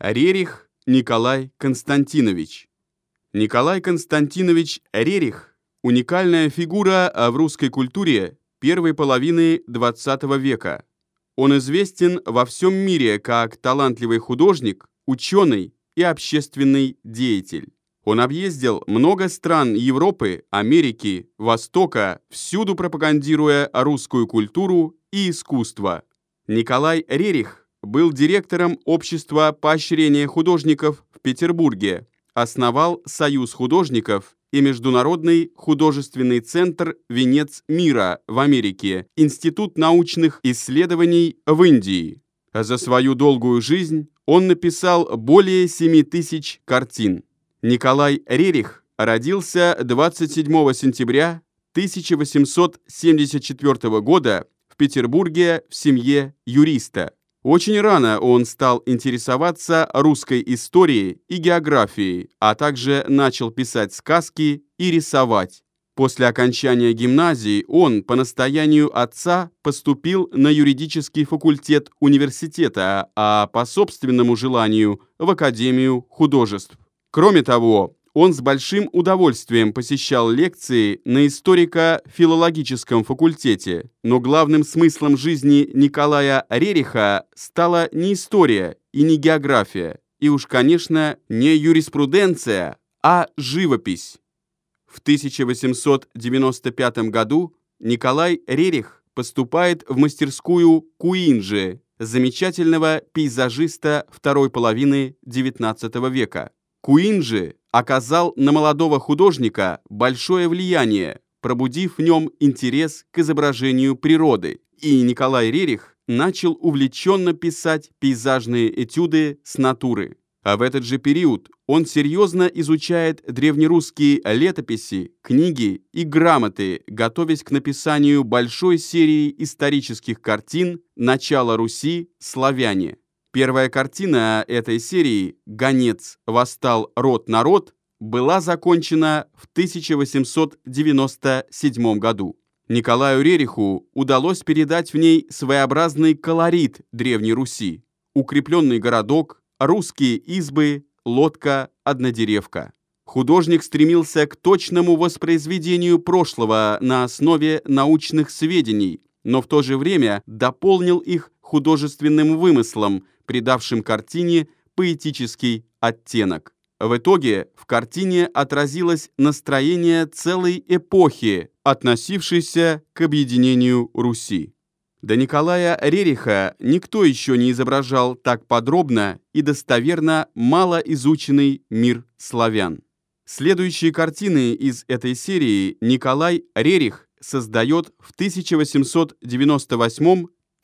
Рерих Николай Константинович. Николай Константинович Рерих – уникальная фигура в русской культуре первой половины XX века. Он известен во всем мире как талантливый художник, ученый и общественный деятель. Он объездил много стран Европы, Америки, Востока, всюду пропагандируя русскую культуру и искусство. Николай Рерих был директором Общества поощрения художников в Петербурге, основал Союз художников и Международный художественный центр «Венец мира» в Америке, Институт научных исследований в Индии. За свою долгую жизнь он написал более 7 тысяч картин. Николай Рерих родился 27 сентября 1874 года в Петербурге в семье юриста. Очень рано он стал интересоваться русской историей и географией, а также начал писать сказки и рисовать. После окончания гимназии он, по настоянию отца, поступил на юридический факультет университета, а по собственному желанию – в Академию художеств. Кроме того, он с большим удовольствием посещал лекции на историко-филологическом факультете, но главным смыслом жизни Николая Рериха стала не история и не география, и уж, конечно, не юриспруденция, а живопись. В 1895 году Николай Рерих поступает в мастерскую Куинджи, замечательного пейзажиста второй половины XIX века. Куинджи оказал на молодого художника большое влияние, пробудив в нем интерес к изображению природы, и Николай Рерих начал увлеченно писать пейзажные этюды с натуры. А в этот же период он серьезно изучает древнерусские летописи, книги и грамоты, готовясь к написанию большой серии исторических картин «Начало Руси. Славяне». Первая картина этой серии «Гонец. Восстал род-народ» была закончена в 1897 году. Николаю Рериху удалось передать в ней своеобразный колорит Древней Руси. Укрепленный городок, русские избы, лодка, однодеревка. Художник стремился к точному воспроизведению прошлого на основе научных сведений, но в то же время дополнил их художественным вымыслом, придавшим картине поэтический оттенок. В итоге в картине отразилось настроение целой эпохи, относившейся к объединению Руси. До Николая Рериха никто еще не изображал так подробно и достоверно малоизученный мир славян. Следующие картины из этой серии Николай Рерих создает в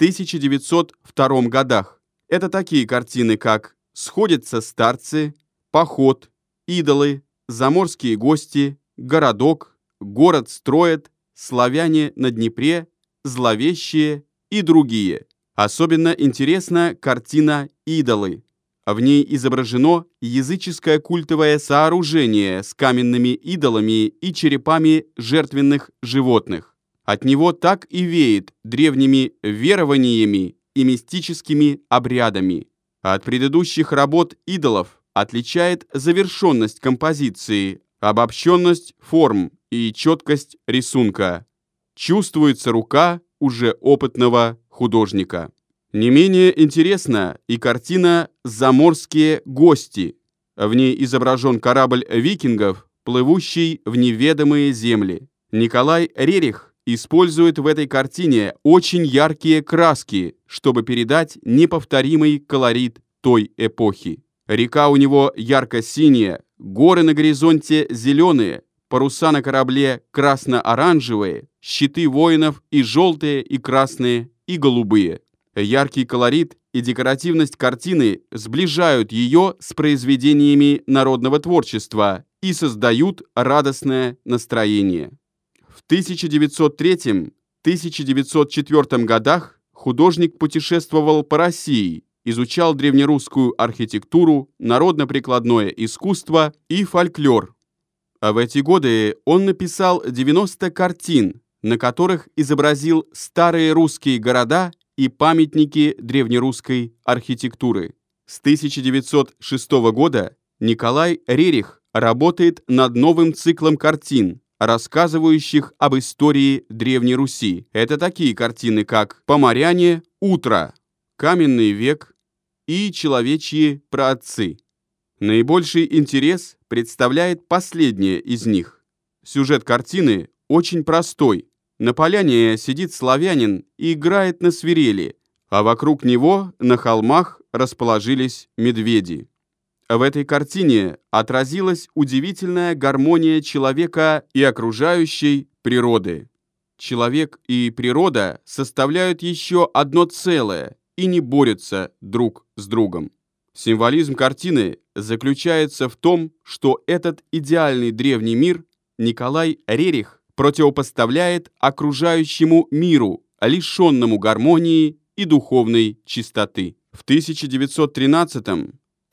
1898-1902 годах. Это такие картины, как «Сходятся старцы», «Поход», «Идолы», «Заморские гости», «Городок», «Город строят», «Славяне на Днепре», «Зловещие» и другие. Особенно интересна картина «Идолы». В ней изображено языческое культовое сооружение с каменными идолами и черепами жертвенных животных. От него так и веет древними верованиями и мистическими обрядами. От предыдущих работ идолов отличает завершенность композиции, обобщенность форм и четкость рисунка. Чувствуется рука уже опытного художника. Не менее интересна и картина «Заморские гости». В ней изображен корабль викингов, плывущий в неведомые земли. Николай Рерих использует в этой картине очень яркие краски, чтобы передать неповторимый колорит той эпохи. Река у него ярко-синяя, горы на горизонте зеленые, паруса на корабле красно-оранжевые, щиты воинов и желтые, и красные, и голубые. Яркий колорит и декоративность картины сближают ее с произведениями народного творчества и создают радостное настроение. В 1903-1904 годах художник путешествовал по России, изучал древнерусскую архитектуру, народно-прикладное искусство и фольклор. А в эти годы он написал 90 картин, на которых изобразил старые русские города и памятники древнерусской архитектуры. С 1906 года Николай Рерих работает над новым циклом картин, рассказывающих об истории Древней Руси. Это такие картины, как «Поморяне», «Утро», «Каменный век» и «Человечьи праотцы». Наибольший интерес представляет последняя из них. Сюжет картины очень простой. На поляне сидит славянин и играет на свирели, а вокруг него на холмах расположились медведи. В этой картине отразилась удивительная гармония человека и окружающей природы. Человек и природа составляют еще одно целое и не борются друг с другом. Символизм картины заключается в том, что этот идеальный древний мир Николай Рерих противопоставляет окружающему миру, лишенному гармонии и духовной чистоты. В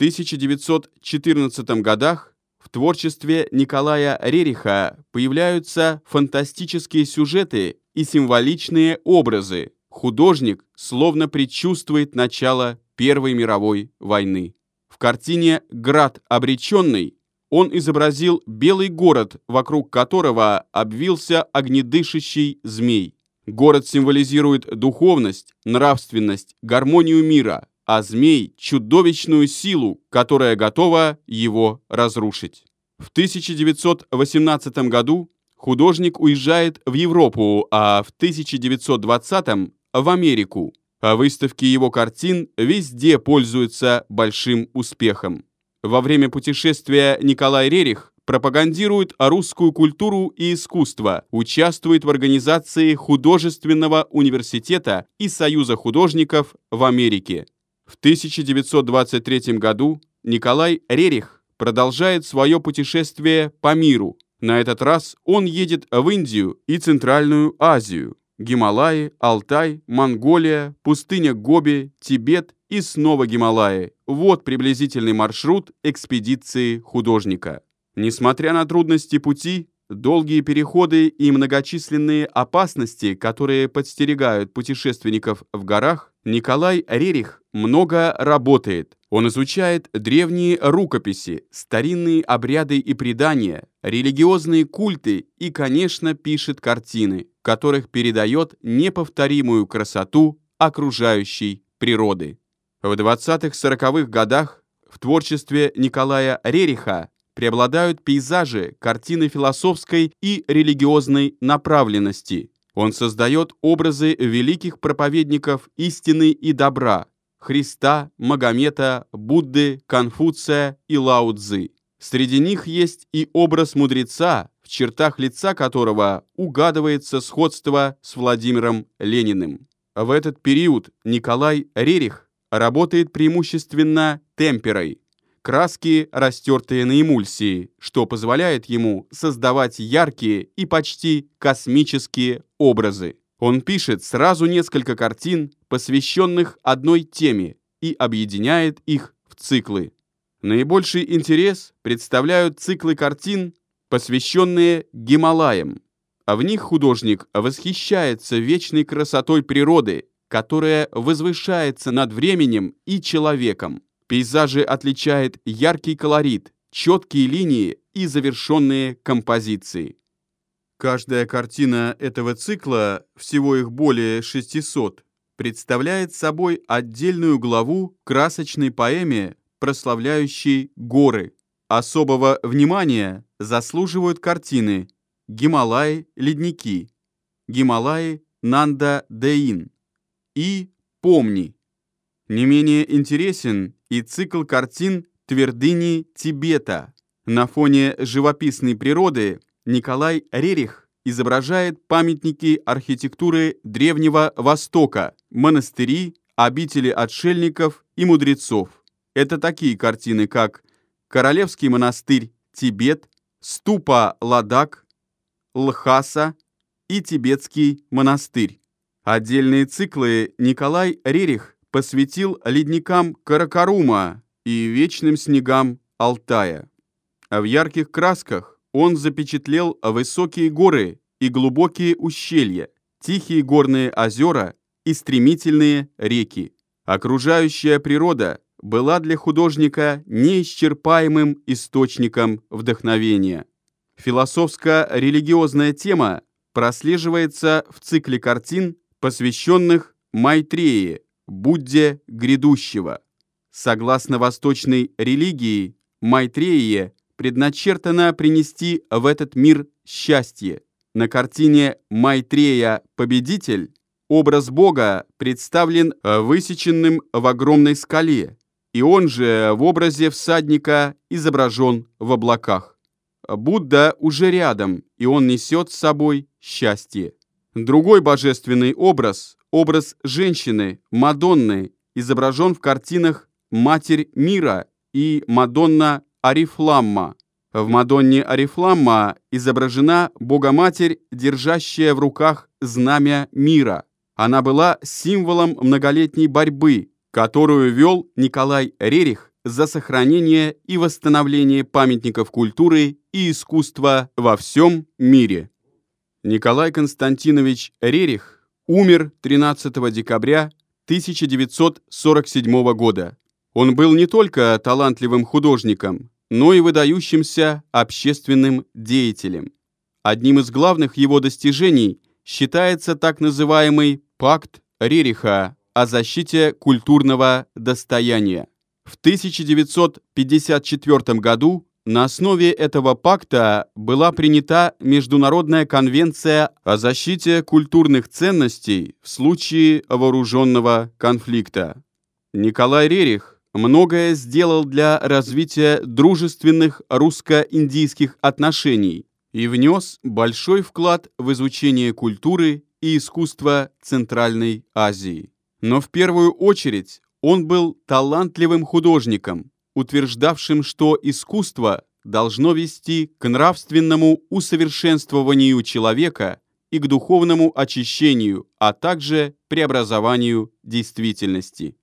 1913-1914 годах в творчестве Николая Рериха появляются фантастические сюжеты и символичные образы. Художник словно предчувствует начало Первой мировой войны. В картине «Град обреченный» он изобразил белый город, вокруг которого обвился огнедышащий змей. Город символизирует духовность, нравственность, гармонию мира, а змей – чудовищную силу, которая готова его разрушить. В 1918 году художник уезжает в Европу, а в 1920 – в Америку. А выставки его картин везде пользуются большим успехом. Во время путешествия Николай Рерих пропагандирует русскую культуру и искусство, участвует в организации художественного университета и Союза художников в Америке. В 1923 году Николай Рерих продолжает свое путешествие по миру. На этот раз он едет в Индию и Центральную Азию, Гималаи, Алтай, Монголия, пустыня Гоби, Тибет и снова Гималаи. Вот приблизительный маршрут экспедиции художника. Несмотря на трудности пути, долгие переходы и многочисленные опасности, которые подстерегают путешественников в горах, Николай Рерих много работает. Он изучает древние рукописи, старинные обряды и предания, религиозные культы и, конечно, пишет картины, которых передает неповторимую красоту окружающей природы. В 20-40-х годах в творчестве Николая Рериха преобладают пейзажи, картины философской и религиозной направленности. Он создает образы великих проповедников истины и добра – Христа, Магомета, Будды, Конфуция и Лао Цзы. Среди них есть и образ мудреца, в чертах лица которого угадывается сходство с Владимиром Лениным. В этот период Николай Рерих работает преимущественно темперой, краски, растертые на эмульсии, что позволяет ему создавать яркие и почти космические образы. Он пишет сразу несколько картин, посвященных одной теме, и объединяет их в циклы. Наибольший интерес представляют циклы картин, посвященные Гималаям, а в них художник восхищается вечной красотой природы, которая возвышается над временем и человеком. Пейзажи отличает яркий колорит, четкие линии и завершенные композиции. Каждая картина этого цикла, всего их более 600, представляет собой отдельную главу красочной поэме, прославляющей горы. Особого внимания заслуживают картины «Гималаи. Ледники», «Гималаи. Нанда-Деин» и «Помни». Не менее интересен и цикл картин «Твердыни Тибета». На фоне живописной природы Николай Рерих изображает памятники архитектуры Древнего Востока, монастыри, обители отшельников и мудрецов. Это такие картины, как Королевский монастырь Тибет, Ступа Ладак, Лхаса и Тибетский монастырь. Отдельные циклы Николай Рерих посвятил ледникам Каракарума и вечным снегам Алтая. А в ярких красках он запечатлел высокие горы и глубокие ущелья, тихие горные озера и стремительные реки. Окружающая природа была для художника неисчерпаемым источником вдохновения. Философско-религиозная тема прослеживается в цикле картин, посвященных Майтрее, Будде грядущего. Согласно восточной религии, Майтрее предначертано принести в этот мир счастье. На картине «Майтрея. Победитель» образ Бога представлен высеченным в огромной скале, и он же в образе всадника изображен в облаках. Будда уже рядом, и он несет с собой счастье. Другой божественный образ, образ женщины, Мадонны, изображен в картинах «Матерь мира» и «Мадонна Арифламма». В Мадонне Арифламма изображена Богоматерь, держащая в руках знамя мира. Она была символом многолетней борьбы, которую вел Николай Рерих за сохранение и восстановление памятников культуры и искусства во всем мире. Николай Константинович Рерих умер 13 декабря 1947 года. Он был не только талантливым художником, но и выдающимся общественным деятелем. Одним из главных его достижений считается так называемый «Пакт Рериха» о защите культурного достояния. В 1954 году на основе этого пакта была принята Международная конвенция о защите культурных ценностей в случае вооруженного конфликта. Николай Рерих многое сделал для развития дружественных русско-индийских отношений и внес большой вклад в изучение культуры и искусства Центральной Азии. Но в первую очередь он был талантливым художником, утверждавшим, что искусство должно вести к нравственному усовершенствованию человека и к духовному очищению, а также преобразованию действительности.